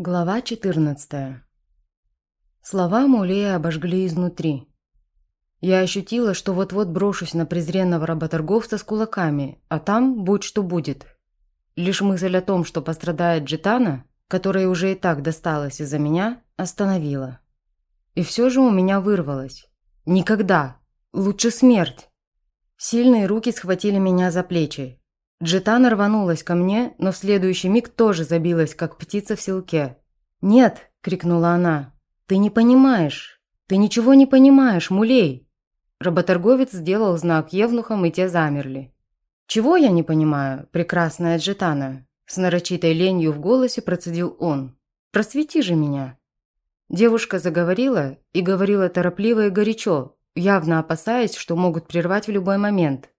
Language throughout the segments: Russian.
Глава 14 Слова Мулея обожгли изнутри. Я ощутила, что вот-вот брошусь на презренного работорговца с кулаками, а там будь что будет. Лишь мысль о том, что пострадает Джитана, которой уже и так досталось из-за меня, остановила. И все же у меня вырвалось. Никогда. Лучше смерть. Сильные руки схватили меня за плечи, Джитана рванулась ко мне, но в следующий миг тоже забилась, как птица в селке. «Нет!» – крикнула она. «Ты не понимаешь! Ты ничего не понимаешь, мулей!» Работорговец сделал знак евнухам, и те замерли. «Чего я не понимаю, прекрасная Джитана?» С нарочитой ленью в голосе процедил он. «Просвети же меня!» Девушка заговорила и говорила торопливо и горячо, явно опасаясь, что могут прервать в любой момент.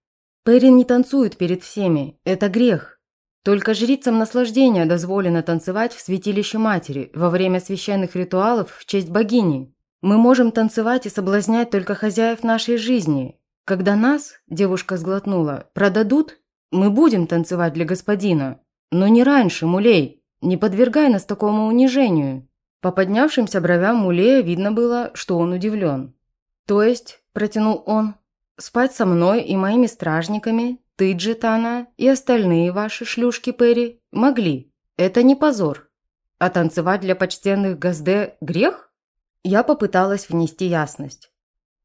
Перин не танцует перед всеми, это грех. Только жрицам наслаждения дозволено танцевать в святилище матери во время священных ритуалов в честь богини. Мы можем танцевать и соблазнять только хозяев нашей жизни. Когда нас, девушка сглотнула, продадут, мы будем танцевать для господина. Но не раньше, Мулей, не подвергай нас такому унижению. По поднявшимся бровям Мулея видно было, что он удивлен. То есть, протянул он, Спать со мной и моими стражниками, ты, Джитана, и остальные ваши шлюшки Перри могли. Это не позор. А танцевать для почтенных Газде – грех? Я попыталась внести ясность.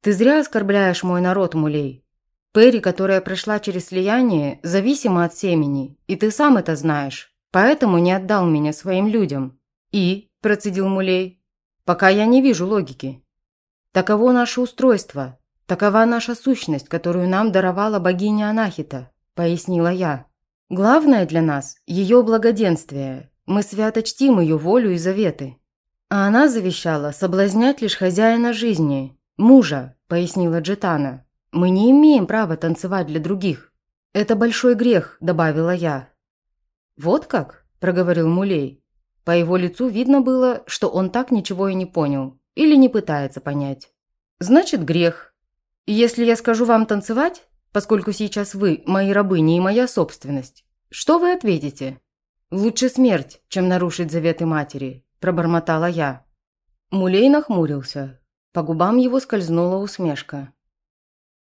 Ты зря оскорбляешь мой народ, Мулей. Перри, которая прошла через слияние, зависима от семени, и ты сам это знаешь, поэтому не отдал меня своим людям. И, процедил Мулей, пока я не вижу логики. Таково наше устройство, «Такова наша сущность, которую нам даровала богиня Анахита», – пояснила я. «Главное для нас – ее благоденствие. Мы свято чтим ее волю и заветы. А она завещала соблазнять лишь хозяина жизни, мужа», – пояснила Джетана. «Мы не имеем права танцевать для других. Это большой грех», – добавила я. «Вот как?» – проговорил Мулей. По его лицу видно было, что он так ничего и не понял или не пытается понять. «Значит, грех», если я скажу вам танцевать, поскольку сейчас вы мои рабыни и моя собственность, что вы ответите? Лучше смерть, чем нарушить заветы матери, пробормотала я. Мулей нахмурился. По губам его скользнула усмешка.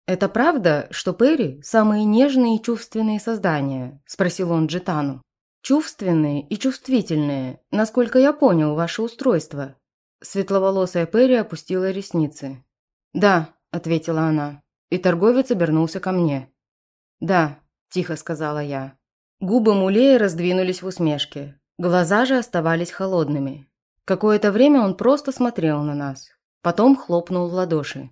«Это правда, что Перри – самые нежные и чувственные создания?» – спросил он Джитану. «Чувственные и чувствительные, насколько я понял ваше устройство». Светловолосая Перри опустила ресницы. «Да, ответила она. И торговец обернулся ко мне. «Да», – тихо сказала я. Губы Мулея раздвинулись в усмешке. Глаза же оставались холодными. Какое-то время он просто смотрел на нас. Потом хлопнул в ладоши.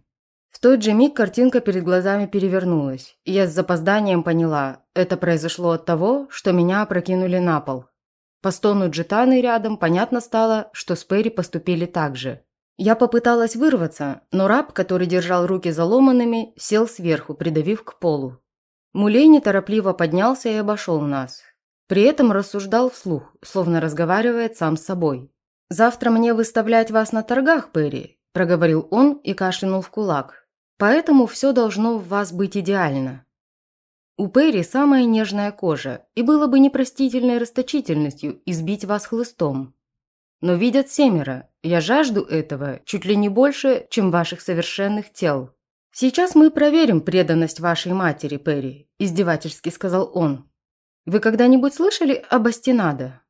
В тот же миг картинка перед глазами перевернулась, и я с запозданием поняла, это произошло от того, что меня опрокинули на пол. По стону джитаны рядом понятно стало, что с Перри поступили так же. Я попыталась вырваться, но раб, который держал руки заломанными, сел сверху, придавив к полу. Мулей неторопливо поднялся и обошел нас. При этом рассуждал вслух, словно разговаривает сам с собой. «Завтра мне выставлять вас на торгах, Перри», – проговорил он и кашлянул в кулак. «Поэтому все должно в вас быть идеально». У Перри самая нежная кожа, и было бы непростительной расточительностью избить вас хлыстом. Но видят семеро. Я жажду этого чуть ли не больше, чем ваших совершенных тел. Сейчас мы проверим преданность вашей матери, Перри, издевательски сказал он. Вы когда-нибудь слышали об Астинадо?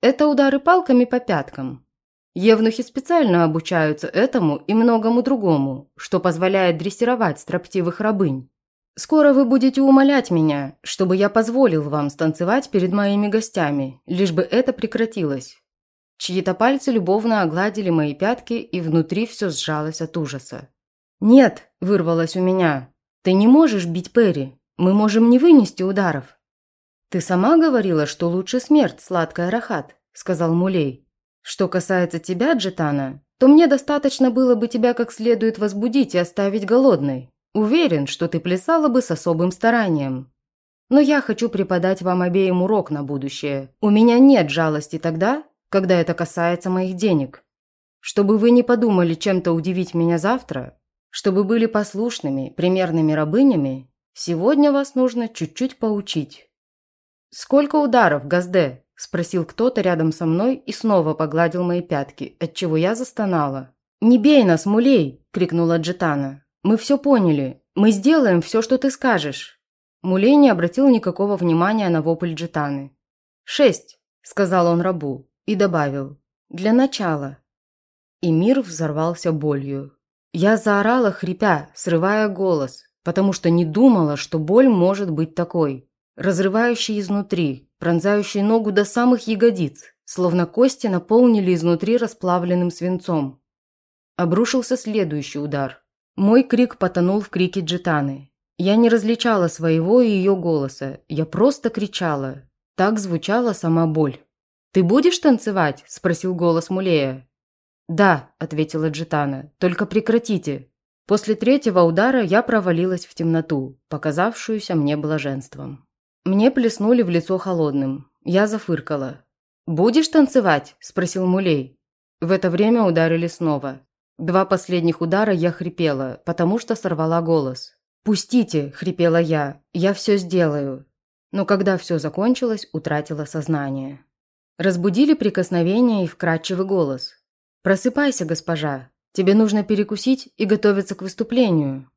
Это удары палками по пяткам. Евнухи специально обучаются этому и многому другому, что позволяет дрессировать строптивых рабынь. Скоро вы будете умолять меня, чтобы я позволил вам станцевать перед моими гостями, лишь бы это прекратилось. Чьи-то пальцы любовно огладили мои пятки, и внутри все сжалось от ужаса. «Нет!» – вырвалось у меня. «Ты не можешь бить Перри. Мы можем не вынести ударов». «Ты сама говорила, что лучше смерть, сладкая Рахат», – сказал Мулей. «Что касается тебя, Джетана, то мне достаточно было бы тебя как следует возбудить и оставить голодной. Уверен, что ты плясала бы с особым старанием. Но я хочу преподать вам обеим урок на будущее. У меня нет жалости тогда, когда это касается моих денег. Чтобы вы не подумали чем-то удивить меня завтра, чтобы были послушными, примерными рабынями, сегодня вас нужно чуть-чуть поучить. «Сколько ударов, Газде?» – спросил кто-то рядом со мной и снова погладил мои пятки, отчего я застонала. «Не бей нас, Мулей!» – крикнула Джетана. «Мы все поняли. Мы сделаем все, что ты скажешь». Мулей не обратил никакого внимания на вопль Джетаны. «Шесть», – сказал он рабу и добавил. «Для начала». И мир взорвался болью. Я заорала, хрипя, срывая голос, потому что не думала, что боль может быть такой. Разрывающей изнутри, пронзающей ногу до самых ягодиц, словно кости наполнили изнутри расплавленным свинцом. Обрушился следующий удар. Мой крик потонул в крике Джитаны. Я не различала своего и ее голоса, я просто кричала. Так звучала сама боль. «Ты будешь танцевать?» – спросил голос Мулея. «Да», – ответила Джитана, – «только прекратите». После третьего удара я провалилась в темноту, показавшуюся мне блаженством. Мне плеснули в лицо холодным. Я зафыркала. «Будешь танцевать?» – спросил Мулей. В это время ударили снова. Два последних удара я хрипела, потому что сорвала голос. «Пустите!» – хрипела я. «Я все сделаю!» Но когда все закончилось, утратила сознание. Разбудили прикосновение и вкрадчивый голос. «Просыпайся, госпожа. Тебе нужно перекусить и готовиться к выступлению».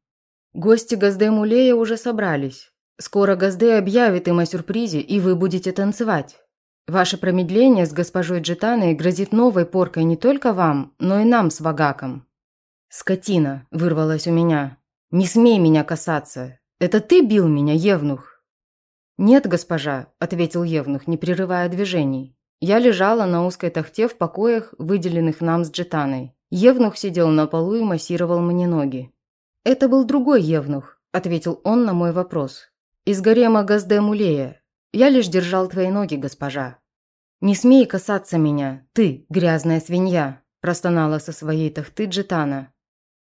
Гости Газде Мулея уже собрались. Скоро Газде объявит им о сюрпризе, и вы будете танцевать. Ваше промедление с госпожой Джитаной грозит новой поркой не только вам, но и нам с Вагаком». «Скотина!» – вырвалась у меня. «Не смей меня касаться! Это ты бил меня, Евнух?» «Нет, госпожа», – ответил Евнух, не прерывая движений. Я лежала на узкой тахте в покоях, выделенных нам с Джетаной. Евнух сидел на полу и массировал мне ноги. «Это был другой Евнух», – ответил он на мой вопрос. «Из гарема Газде Мулея. Я лишь держал твои ноги, госпожа». «Не смей касаться меня, ты, грязная свинья», – простонала со своей тахты Джетана.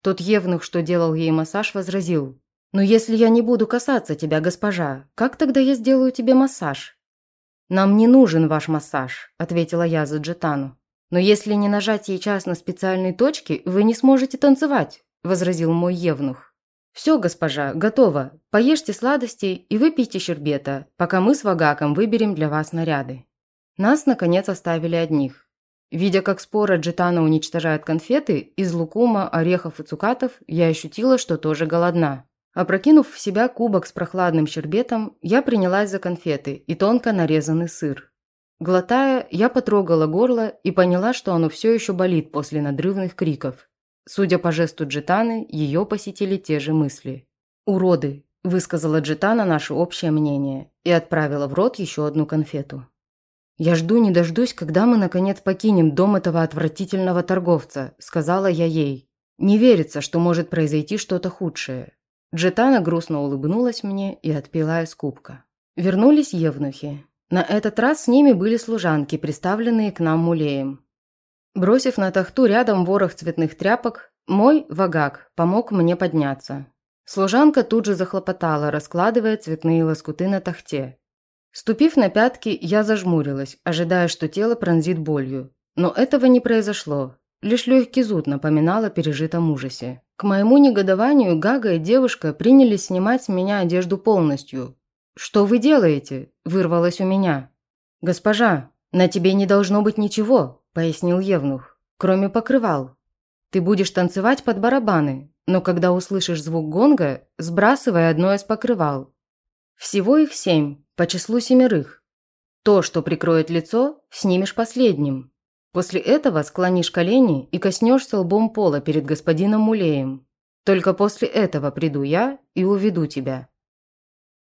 Тот Евнух, что делал ей массаж, возразил. «Но если я не буду касаться тебя, госпожа, как тогда я сделаю тебе массаж?» «Нам не нужен ваш массаж», – ответила я за Джетану. «Но если не нажать сейчас на специальные точки, вы не сможете танцевать», – возразил мой евнух. «Все, госпожа, готово. Поешьте сладостей и выпейте щербета, пока мы с Вагаком выберем для вас наряды». Нас, наконец, оставили одних. Видя, как спора Джетана уничтожает конфеты, из лукума, орехов и цукатов, я ощутила, что тоже голодна. Опрокинув в себя кубок с прохладным щербетом, я принялась за конфеты и тонко нарезанный сыр. Глотая, я потрогала горло и поняла, что оно все еще болит после надрывных криков. Судя по жесту Джитаны, ее посетили те же мысли. «Уроды!» – высказала Джитана наше общее мнение и отправила в рот еще одну конфету. «Я жду не дождусь, когда мы, наконец, покинем дом этого отвратительного торговца», – сказала я ей. «Не верится, что может произойти что-то худшее. Джетана грустно улыбнулась мне и отпила из кубка. Вернулись евнухи. На этот раз с ними были служанки, приставленные к нам мулеем. Бросив на тахту рядом ворох цветных тряпок, мой вагак помог мне подняться. Служанка тут же захлопотала, раскладывая цветные лоскуты на тахте. Ступив на пятки, я зажмурилась, ожидая, что тело пронзит болью. Но этого не произошло. Лишь легкий зуд напоминал о пережитом ужасе. К моему негодованию Гага и девушка принялись снимать с меня одежду полностью. «Что вы делаете?» – вырвалось у меня. «Госпожа, на тебе не должно быть ничего», – пояснил Евнух, – «кроме покрывал. Ты будешь танцевать под барабаны, но когда услышишь звук гонга, сбрасывай одно из покрывал. Всего их семь, по числу семерых. То, что прикроет лицо, снимешь последним. После этого склонишь колени и коснешься лбом пола перед господином Мулеем. Только после этого приду я и уведу тебя».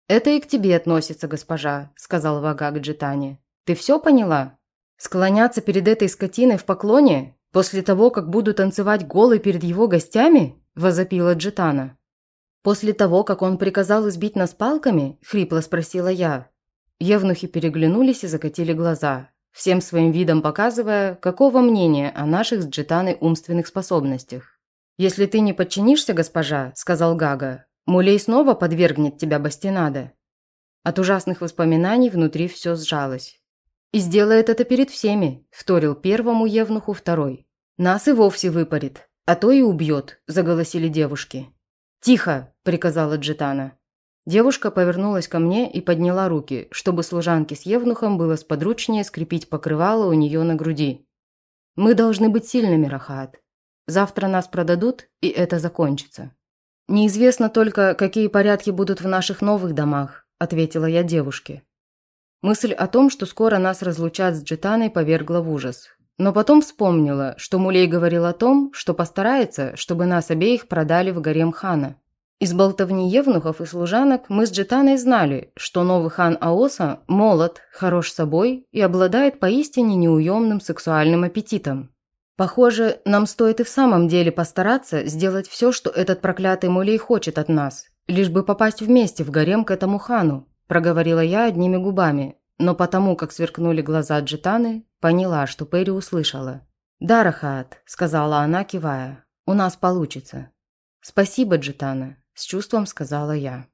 «Это и к тебе относится, госпожа», – сказал Вагак Джитане. «Ты все поняла? Склоняться перед этой скотиной в поклоне после того, как буду танцевать голой перед его гостями?» – возопила Джитана. «После того, как он приказал избить нас палками?» – хрипло спросила я. Евнухи переглянулись и закатили глаза всем своим видом показывая, какого мнения о наших с Джитаной умственных способностях. «Если ты не подчинишься, госпожа», – сказал Гага, – «Мулей снова подвергнет тебя бастинада». От ужасных воспоминаний внутри все сжалось. «И сделает это перед всеми», – вторил первому евнуху второй. «Нас и вовсе выпарит, а то и убьет», – заголосили девушки. «Тихо!» – приказала Джитана. Девушка повернулась ко мне и подняла руки, чтобы служанке с Евнухом было сподручнее скрепить покрывало у нее на груди. «Мы должны быть сильными, Рахат. Завтра нас продадут, и это закончится». «Неизвестно только, какие порядки будут в наших новых домах», – ответила я девушке. Мысль о том, что скоро нас разлучат с Джитаной, повергла в ужас. Но потом вспомнила, что Мулей говорил о том, что постарается, чтобы нас обеих продали в гарем хана. Из болтовни евнухов и служанок мы с Джитаной знали, что новый хан Аоса молод, хорош собой и обладает поистине неуемным сексуальным аппетитом. Похоже, нам стоит и в самом деле постараться сделать все, что этот проклятый Мулей хочет от нас, лишь бы попасть вместе в гарем к этому хану, проговорила я одними губами, но потому, как сверкнули глаза Джитаны, поняла, что Перри услышала. «Да, Рахат», – сказала она, кивая, – «у нас получится». «Спасибо, Джитана», – с чувством сказала я.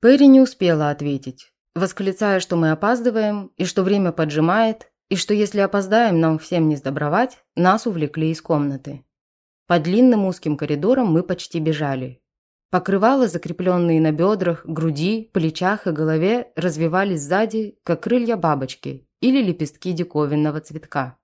Перри не успела ответить, восклицая, что мы опаздываем, и что время поджимает, и что если опоздаем, нам всем не сдобровать, нас увлекли из комнаты. По длинным узким коридорам мы почти бежали. Покрывала, закрепленные на бедрах, груди, плечах и голове, развивались сзади, как крылья бабочки или лепестки диковинного цветка.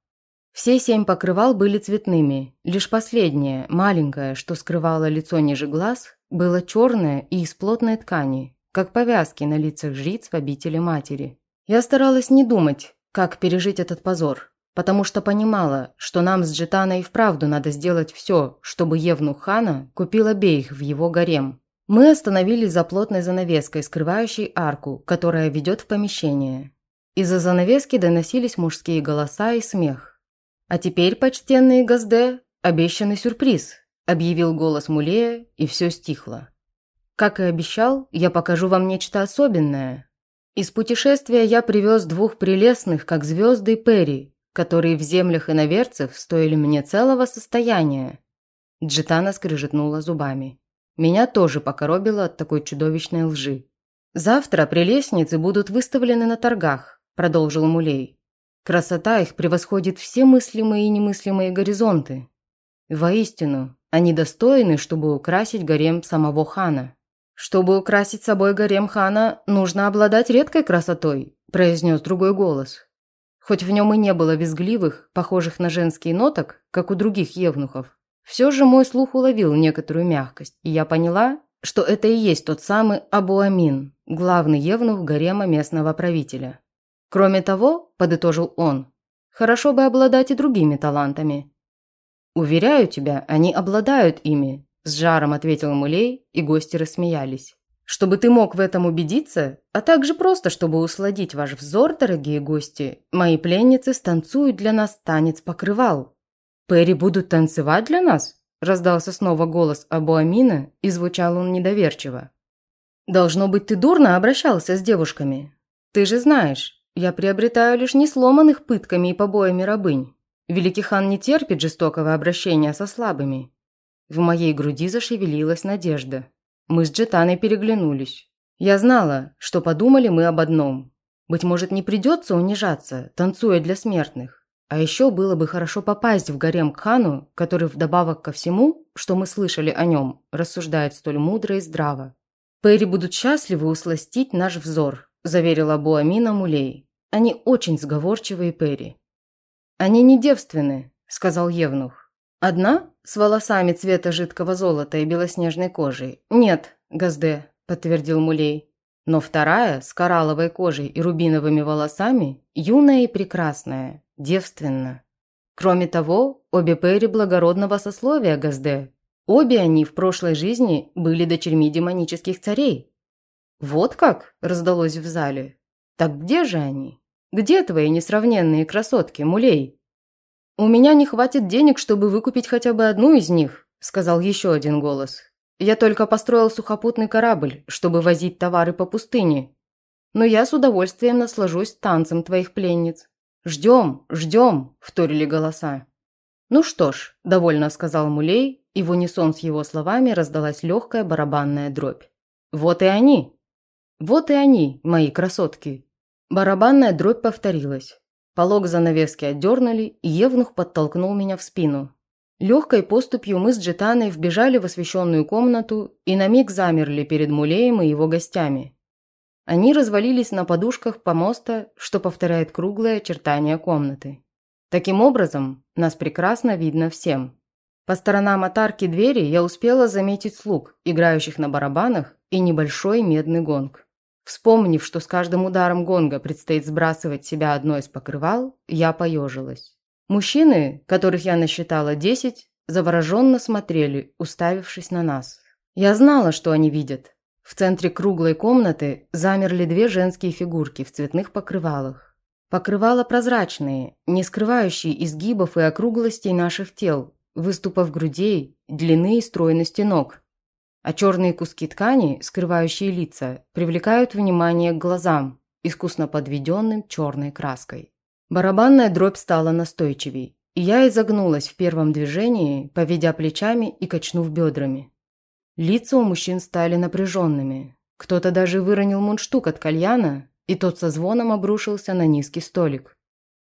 Все семь покрывал были цветными, лишь последнее, маленькое, что скрывало лицо ниже глаз, было черное и из плотной ткани, как повязки на лицах жриц в обители матери. Я старалась не думать, как пережить этот позор, потому что понимала, что нам с Джитаной вправду надо сделать все, чтобы Евнух хана купил обеих в его гарем. Мы остановились за плотной занавеской, скрывающей арку, которая ведет в помещение. Из-за занавески доносились мужские голоса и смех. «А теперь, почтенные газде, обещанный сюрприз», – объявил голос Мулея, и все стихло. «Как и обещал, я покажу вам нечто особенное. Из путешествия я привез двух прелестных, как звезды, Перри, которые в землях иноверцев стоили мне целого состояния. Джитана скрежетнула зубами. Меня тоже покоробило от такой чудовищной лжи. «Завтра прелестницы будут выставлены на торгах», – продолжил Мулей. «Красота их превосходит все мыслимые и немыслимые горизонты. Воистину, они достойны, чтобы украсить гарем самого хана». «Чтобы украсить собой гарем хана, нужно обладать редкой красотой», – произнес другой голос. Хоть в нем и не было визгливых, похожих на женские ноток, как у других евнухов, все же мой слух уловил некоторую мягкость, и я поняла, что это и есть тот самый Абу-Амин, главный евнух гарема местного правителя. Кроме того, подытожил он, хорошо бы обладать и другими талантами. «Уверяю тебя, они обладают ими», – с жаром ответил Мулей, и гости рассмеялись. Чтобы ты мог в этом убедиться, а также просто, чтобы усладить ваш взор, дорогие гости, мои пленницы станцуют для нас танец покрывал. Перри будут танцевать для нас? Раздался снова голос Абу Амина, и звучал он недоверчиво. «Должно быть, ты дурно обращался с девушками. Ты же знаешь, я приобретаю лишь несломанных пытками и побоями рабынь. Великий хан не терпит жестокого обращения со слабыми». В моей груди зашевелилась надежда. Мы с Джетаной переглянулись. Я знала, что подумали мы об одном. Быть может, не придется унижаться, танцуя для смертных. А еще было бы хорошо попасть в гарем к хану, который вдобавок ко всему, что мы слышали о нем, рассуждает столь мудро и здраво. «Перри будут счастливы усластить наш взор», – заверила Буамина Мулей. «Они очень сговорчивые Перри». «Они не девственны», – сказал Евнух. «Одна с волосами цвета жидкого золота и белоснежной кожей. Нет, Газде, подтвердил Мулей. Но вторая, с коралловой кожей и рубиновыми волосами, юная и прекрасная, девственна. Кроме того, обе Перри благородного сословия Газде. Обе они в прошлой жизни были дочерьми демонических царей. «Вот как?» – раздалось в зале. «Так где же они? Где твои несравненные красотки, Мулей?» «У меня не хватит денег, чтобы выкупить хотя бы одну из них», – сказал еще один голос. «Я только построил сухопутный корабль, чтобы возить товары по пустыне. Но я с удовольствием наслажусь танцем твоих пленниц. Ждем, ждем», – вторили голоса. «Ну что ж», – довольно сказал Мулей, и в унисон с его словами раздалась легкая барабанная дробь. «Вот и они! Вот и они, мои красотки!» Барабанная дробь повторилась. Полог занавески отдернули, и Евнух подтолкнул меня в спину. Легкой поступью мы с Джетаной вбежали в освещенную комнату и на миг замерли перед Мулеем и его гостями. Они развалились на подушках помоста, что повторяет круглое очертание комнаты. Таким образом, нас прекрасно видно всем. По сторонам от арки двери я успела заметить слуг, играющих на барабанах, и небольшой медный гонг. Вспомнив, что с каждым ударом гонга предстоит сбрасывать себя одно из покрывал, я поежилась. Мужчины, которых я насчитала десять, завороженно смотрели, уставившись на нас. Я знала, что они видят. В центре круглой комнаты замерли две женские фигурки в цветных покрывалах. Покрывала прозрачные, не скрывающие изгибов и округлостей наших тел, выступов грудей, длины и стройности ног. А черные куски ткани, скрывающие лица, привлекают внимание к глазам, искусно подведенным черной краской. Барабанная дробь стала настойчивей, и я изогнулась в первом движении, поведя плечами и качнув бедрами. Лица у мужчин стали напряженными. Кто-то даже выронил мундштук от кальяна, и тот со звоном обрушился на низкий столик.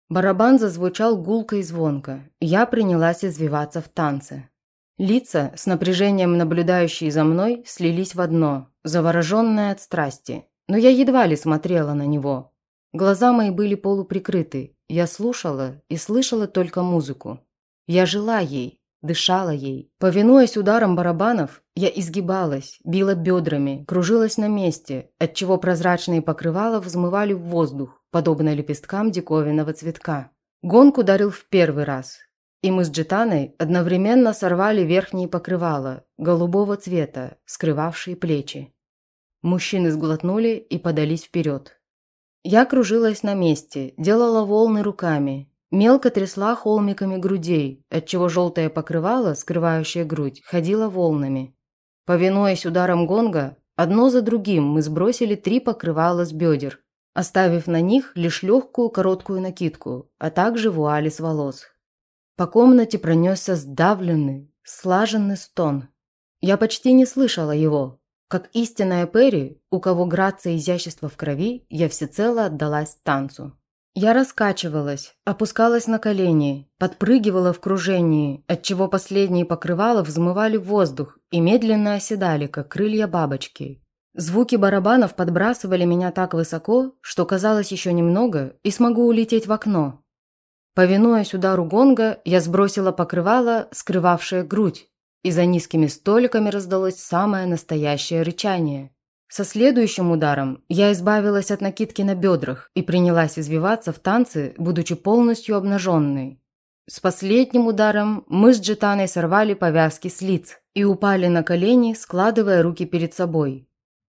Барабан зазвучал гулко и звонко, и я принялась извиваться в танце. Лица, с напряжением наблюдающие за мной, слились в одно, завороженное от страсти, но я едва ли смотрела на него. Глаза мои были полуприкрыты, я слушала и слышала только музыку. Я жила ей, дышала ей. Повинуясь ударам барабанов, я изгибалась, била бедрами, кружилась на месте, отчего прозрачные покрывала взмывали в воздух, подобно лепесткам диковинного цветка. Гонг ударил в первый раз, и мы с Джитаной одновременно сорвали верхние покрывала, голубого цвета, скрывавшие плечи. Мужчины сглотнули и подались вперед. Я кружилась на месте, делала волны руками, мелко трясла холмиками грудей, отчего желтое покрывало, скрывающее грудь, ходило волнами. Повинуясь ударам гонга, одно за другим мы сбросили три покрывала с бедер, оставив на них лишь легкую короткую накидку, а также вуали с волос. По комнате пронесся сдавленный, слаженный стон. Я почти не слышала его. Как истинная Перри, у кого грация и изящество в крови, я всецело отдалась танцу. Я раскачивалась, опускалась на колени, подпрыгивала в кружении, отчего последние покрывала взмывали в воздух и медленно оседали, как крылья бабочки, Звуки барабанов подбрасывали меня так высоко, что казалось еще немного и смогу улететь в окно. Повинуясь удару гонга, я сбросила покрывало, скрывавшее грудь, и за низкими столиками раздалось самое настоящее рычание. Со следующим ударом я избавилась от накидки на бедрах и принялась извиваться в танце, будучи полностью обнаженной. С последним ударом мы с Джитаной сорвали повязки с лиц и упали на колени, складывая руки перед собой.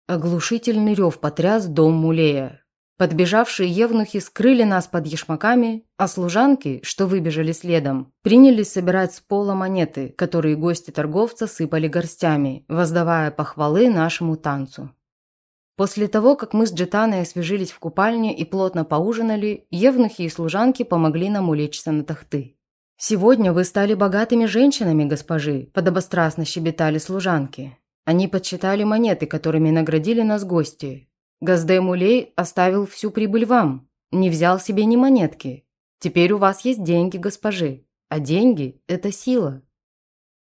Оглушительный рев потряс дом Мулея. Подбежавшие евнухи скрыли нас под ешмаками, а служанки, что выбежали следом, принялись собирать с пола монеты, которые гости торговца сыпали горстями, воздавая похвалы нашему танцу. После того, как мы с Джетаной освежились в купальне и плотно поужинали, евнухи и служанки помогли нам улечься на тахты. «Сегодня вы стали богатыми женщинами, госпожи», – подобострастно щебетали служанки. Они подсчитали монеты, которыми наградили нас гости. Газде Мулей оставил всю прибыль вам, не взял себе ни монетки. Теперь у вас есть деньги, госпожи, а деньги – это сила».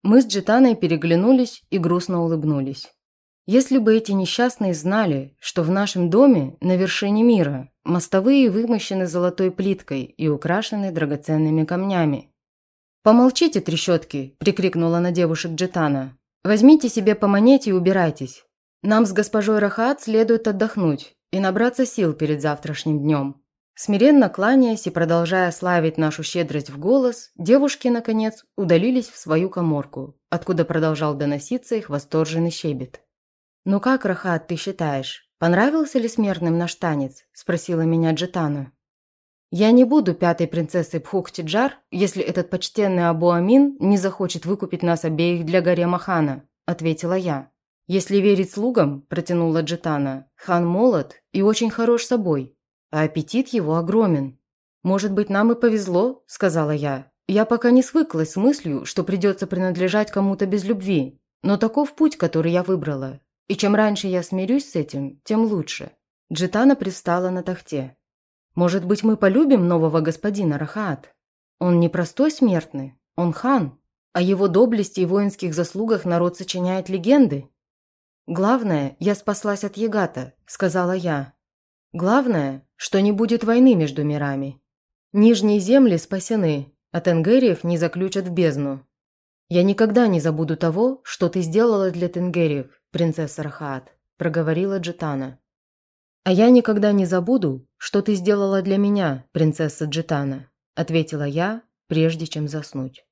Мы с Джитаной переглянулись и грустно улыбнулись. Если бы эти несчастные знали, что в нашем доме на вершине мира мостовые вымощены золотой плиткой и украшены драгоценными камнями. «Помолчите, трещотки!» – прикрикнула на девушек Джитана. Возьмите себе по монете и убирайтесь. Нам с госпожой Рахат следует отдохнуть и набраться сил перед завтрашним днем». Смиренно кланяясь и продолжая славить нашу щедрость в голос, девушки, наконец, удалились в свою коморку, откуда продолжал доноситься их восторженный щебет. «Ну как, Рахат, ты считаешь, понравился ли смертным наш танец?» – спросила меня Джетана. «Я не буду пятой принцессой Пхуктиджар, если этот почтенный Абу Амин не захочет выкупить нас обеих для гарема хана», – ответила я. «Если верить слугам», – протянула Джитана, – «хан молод и очень хорош собой, а аппетит его огромен». «Может быть, нам и повезло», – сказала я. «Я пока не свыклась с мыслью, что придется принадлежать кому-то без любви, но таков путь, который я выбрала, и чем раньше я смирюсь с этим, тем лучше». Джитана пристала на тахте. Может быть, мы полюбим нового господина Рахаат? Он не простой смертный, он хан. О его доблести и воинских заслугах народ сочиняет легенды. «Главное, я спаслась от Ягата», – сказала я. «Главное, что не будет войны между мирами. Нижние земли спасены, а Тенгериев не заключат в бездну. Я никогда не забуду того, что ты сделала для Тенгериев, принцесса Рахаат», – проговорила Джитана. «А я никогда не забуду, что ты сделала для меня, принцесса Джитана», – ответила я, прежде чем заснуть.